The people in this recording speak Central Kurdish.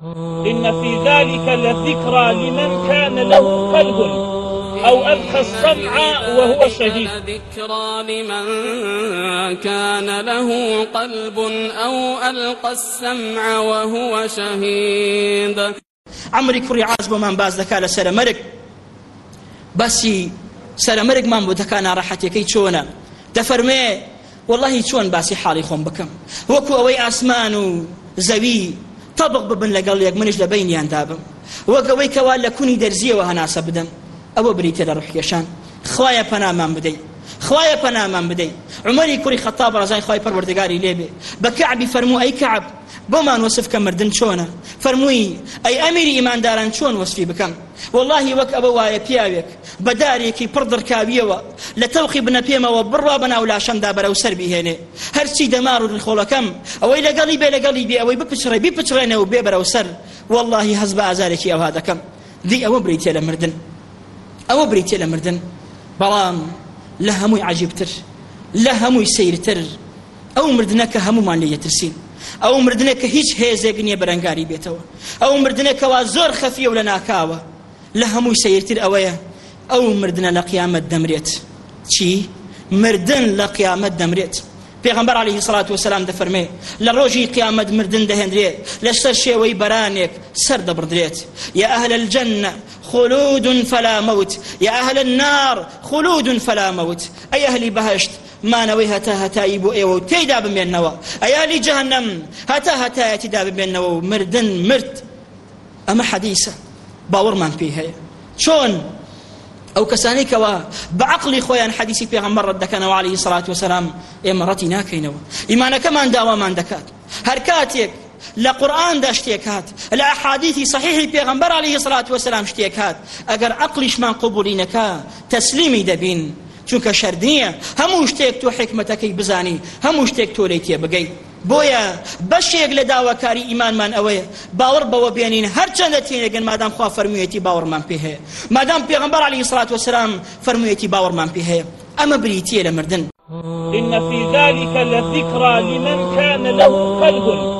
إن في ذلك لذكرى لمن كان له قلب أو ألقى السمع وهو شهيد ذكرى لمن كان له قلب أو ألقى السمع وهو شهيد عمري كوري عاجب من باز دكا لسر مرق بسي سر مرق من بدكا ناراحتيكي چونا دفرمي والله چون باسي حالي خون بكم وكو أوي أسمان زوي تەبق ببن لەگەڵ یەک منش لە بینیان دابم وەگەوەی کەوا لە کونی دەرزیەوە هەناسە بدەم ئەوە بریتە لە ڕحکێشان خوایە پەنامان بدەیت خوایە پەنامان بدەین عمەری کوری خەتاب ڕزای خی پەروەردەگاری لێبێ بە کەعبی فەرمو ئەی کەعب بۆمان وەسف کە مردن چۆنە فەرمووی ئەی ئەمیری ئیمانداران چۆن وەسفی بکەم واللهی وەک ئەوە وایە پیاوێک بە دارێکی پڕ دڕکاویەوە لە تەوخی بنە پێمەوە بڕوا بەناو لاشەمدا بەرەو سەر بهێنێ هەرچی دەمار و دڵخۆڵەکەم ئەوەی لەگەڵی بێ لەگەڵی بێ ئەوەی بپچڕێ بیپچڕێنەوە بێ بەرەو سەر واللهی هەز بە ئازارێکی ئەوها دەکەم دی ئەوە بریتێ لە مردن ئەوە بریتێ لە مردن بەڵام لە هەمووی عجیبتر لە هەمووی سیرتر ئەو مردنە کە هەمومان لە یەترسین ئەو مردنە کە هیچ هێزێک نییە بەرەنگاری بێتەوە ئەو مردنێکەوە زۆر خەفیە و لە ناکاوە لە هەمووی سیرتر ئەوەیە ئەو مردنە لە قیامەت دەمرێت چی مردن لە قیامەت دەمرێت پێغمبەر عليه سڵات وسلام دەفەرمێ لە ڕۆژی قیامەت مردن دەهێنرێت لەسەر شێوەی بەرانێک سەر دەبدرێت یا ئەهل الجنة خلود فلا موت يا أهل النار خلود فلا موت أي أهل بهشت ما نوي هتا هتاي بو ايو تيدا بمين نوا أي أهل جهنم هتا هتا تيدا بمين نوا مردن مرت أما حديثة باورمان فيها شون ئەو کەسانی کەەوە بەعقلی خۆیان حەدیسی پێغەمبەر ڕەت دەکەنەوە علی سرات وسلام ئێمە ڕەتی ناکەینەوە ئیمانەکەمان داوامان دەکات هەر کاتێک لە قورآان دا شتێک هات لە ئەحادیثی صحیحی پێغمبەر علیه سڵات وسلام شتێک هات ئەگەر عقلیشمان قوبولی نەکە تەسلیمی دەبین چونکە شەر نییە هەموو شتێک تۆ حکمەتەکەی بزانی هەموو شتێک تۆ لەی تێ بگەیت بۆیە بەشێک لە داواکاری ئیمانمان ئەوەیە باوەڕ بەوە بێنین هەرچەندە تێنێگەن مادام خوا فەرموویەتی باوەڕمان پێ هەیە مادام پێغمبەر علیه سڵات وسلام فەرموویەتی باوەڕمان پێ هەیە ئەمە بریتیە لە مردن إن في ذلك لذكرى لمن كان له قلب